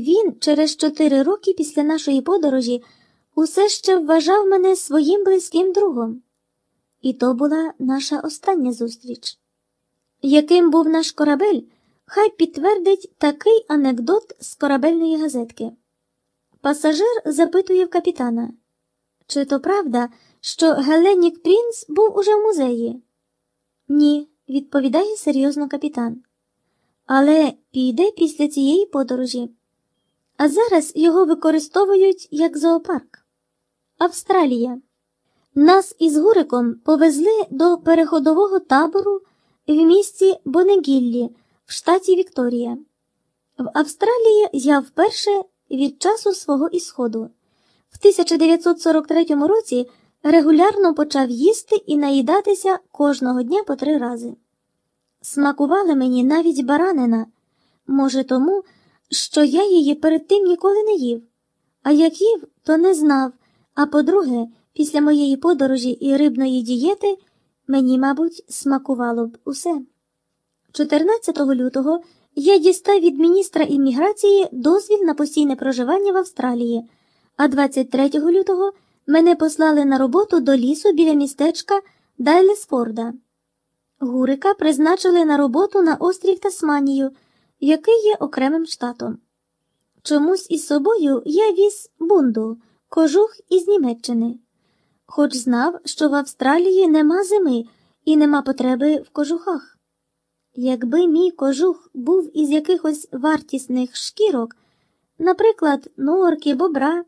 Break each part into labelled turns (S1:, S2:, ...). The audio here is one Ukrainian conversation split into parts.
S1: Він через чотири роки після нашої подорожі усе ще вважав мене своїм близьким другом. І то була наша остання зустріч. Яким був наш корабель, хай підтвердить такий анекдот з корабельної газетки. Пасажир запитує в капітана, чи то правда, що Геленік Прінц був уже в музеї? Ні, відповідає серйозно капітан. Але піде після цієї подорожі. А зараз його використовують як зоопарк. Австралія. Нас із Гуриком повезли до переходового табору в місті Бонегіллі в штаті Вікторія. В Австралії я вперше від часу свого ісходу. В 1943 році регулярно почав їсти і наїдатися кожного дня по три рази. Смакувала мені навіть баранина, може, тому, що я її перед тим ніколи не їв, а як їв, то не знав. А по-друге, після моєї подорожі і рибної дієти мені, мабуть, смакувало б усе. 14 лютого я дістав від міністра імміграції дозвіл на постійне проживання в Австралії, а 23 лютого мене послали на роботу до лісу біля містечка Дайлесфорда. Гурика призначили на роботу на острів Тасманію, який є окремим штатом. Чомусь із собою я віз бунду, кожух із Німеччини, хоч знав, що в Австралії нема зими і нема потреби в кожухах. Якби мій кожух був із якихось вартісних шкірок, наприклад, норки, бобра,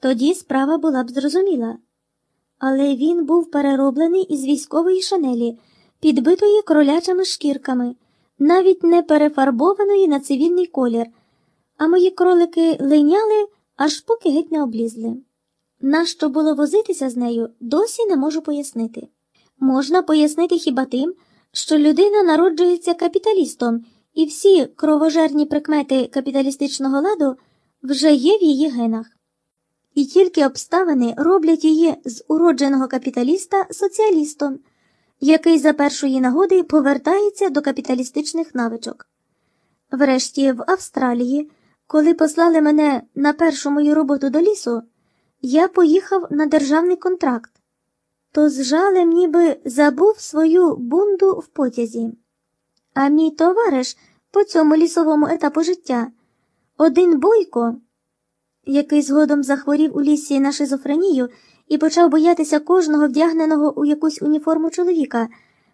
S1: тоді справа була б зрозуміла. Але він був перероблений із військової шанелі, підбитої кролячими шкірками, навіть не перефарбованої на цивільний колір, а мої кролики линяли, аж поки геть не облізли. Нащо було возитися з нею, досі не можу пояснити. Можна пояснити хіба тим, що людина народжується капіталістом, і всі кровожерні прикмети капіталістичного ладу вже є в її генах. І тільки обставини роблять її з уродженого капіталіста соціалістом, який за першої нагоди повертається до капіталістичних навичок. Врешті, в Австралії, коли послали мене на першу мою роботу до лісу, я поїхав на державний контракт то з жалем ніби забув свою бунду в потязі. А мій товариш по цьому лісовому етапу життя, один бойко, який згодом захворів у лісі на шизофренію і почав боятися кожного вдягненого у якусь уніформу чоловіка,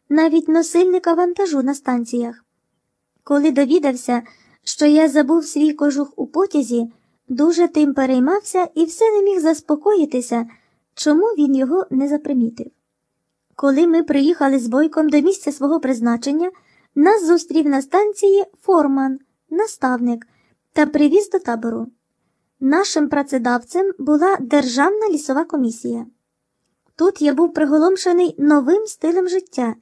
S1: навіть носильника вантажу на станціях. Коли довідався, що я забув свій кожух у потязі, дуже тим переймався і все не міг заспокоїтися. Чому він його не запримітив? Коли ми приїхали з бойком до місця свого призначення, нас зустрів на станції форман, наставник та привіз до табору. Нашим працедавцем була Державна лісова комісія. Тут я був приголомшений новим стилем життя,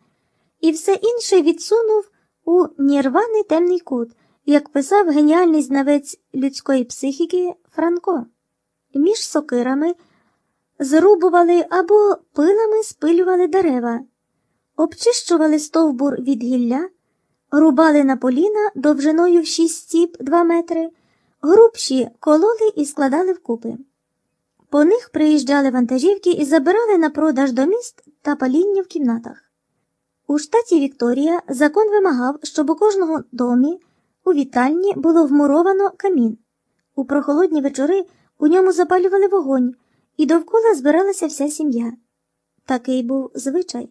S1: і все інше відсунув у нірваний темний кут, як писав геніальний знавець людської психіки Франко. Між сокирами зрубували або пилами спилювали дерева, обчищували стовбур від гілля, рубали на поліна довжиною в шість стіп два метри, грубші кололи і складали вкупи. По них приїжджали вантажівки і забирали на продаж до міст та паління в кімнатах. У штаті Вікторія закон вимагав, щоб у кожного домі у вітальні було вмуровано камін. У прохолодні вечори у ньому запалювали вогонь і довкола збиралася вся сім'я. Такий був звичай.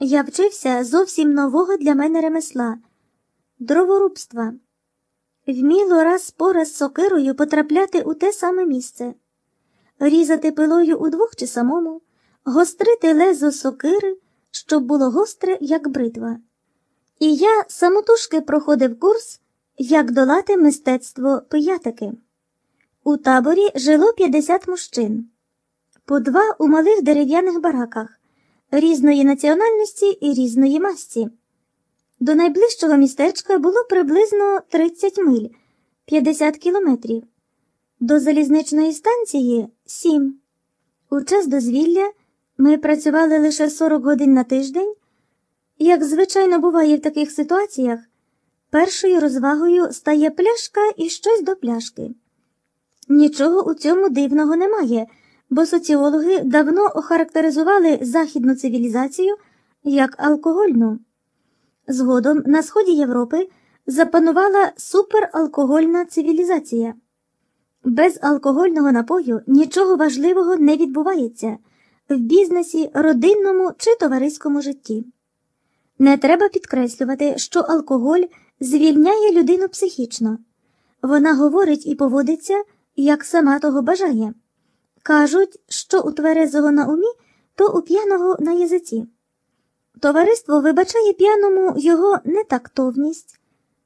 S1: Я вчився зовсім нового для мене ремесла дроворубства. Вміло раз по раз сокирою потрапляти у те саме місце, різати пилою удвох чи самому, гострити лезо сокири, щоб було гостре, як бритва. І я самотужки проходив курс, як долати мистецтво пиятики. У таборі жило 50 мужчин, по два у малих дерев'яних бараках, різної національності і різної масті. До найближчого містечка було приблизно 30 миль 50 кілометрів, до залізничної станції 7. У час дозвілля ми працювали лише 40 годин на тиждень. Як звичайно буває в таких ситуаціях, першою розвагою стає пляшка і щось до пляшки. Нічого у цьому дивного немає, бо соціологи давно охарактеризували західну цивілізацію як алкогольну. Згодом на сході Європи запанувала супералкогольна цивілізація. Без алкогольного напою нічого важливого не відбувається в бізнесі, родинному чи товариському житті. Не треба підкреслювати, що алкоголь звільняє людину психічно. Вона говорить і поводиться, як сама того бажає. Кажуть, що у тверезого на умі, то у п'яного на язиці. Товариство вибачає п'яному його нетактовність,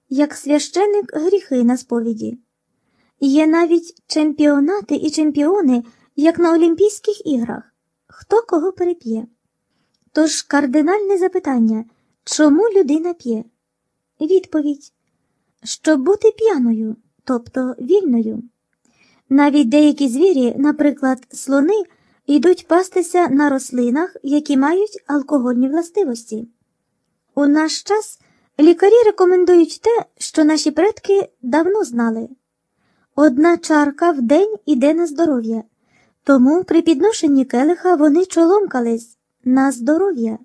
S1: як священик гріхи на сповіді. Є навіть чемпіонати і чемпіони, як на Олімпійських іграх, хто кого переп'є. Тож кардинальне запитання чому людина п'є? Відповідь щоб бути п'яною, тобто вільною. Навіть деякі звірі, наприклад, слони, йдуть пастися на рослинах, які мають алкогольні властивості. У наш час лікарі рекомендують те, що наші предки давно знали. Одна чарка в день іде на здоров'я, тому при підношенні келиха вони чоломкались на здоров'я.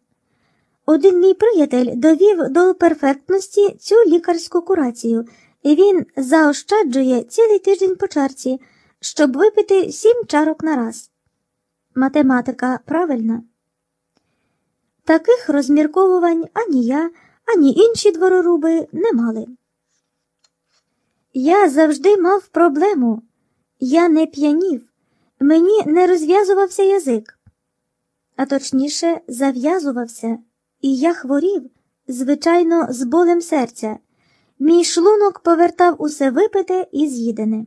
S1: Один мій приятель довів до перфектності цю лікарську курацію, і він заощаджує цілий тиждень по чарці, щоб випити сім чарок на раз. Математика правильна. Таких розмірковувань ані я, ані інші двороруби не мали. Я завжди мав проблему. Я не п'янів, мені не розв'язувався язик, а точніше, зав'язувався, і я хворів, звичайно, з болем серця. Мій шлунок повертав усе випите і з'їдене.